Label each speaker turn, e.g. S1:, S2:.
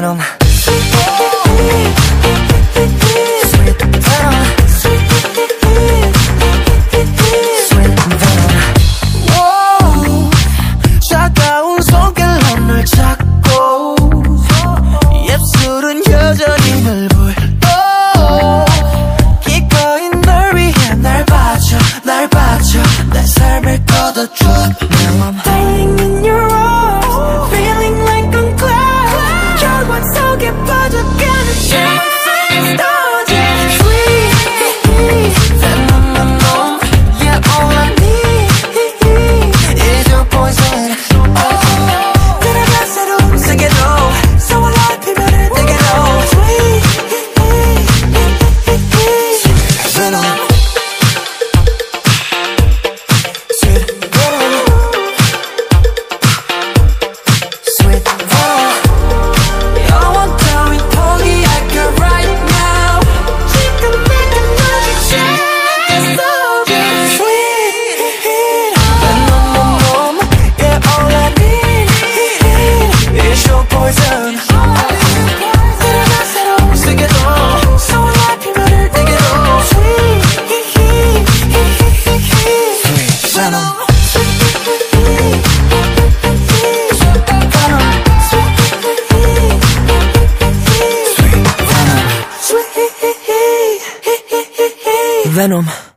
S1: 놈 널 반짝게 빠져가는 춤을 떠올려 Venom.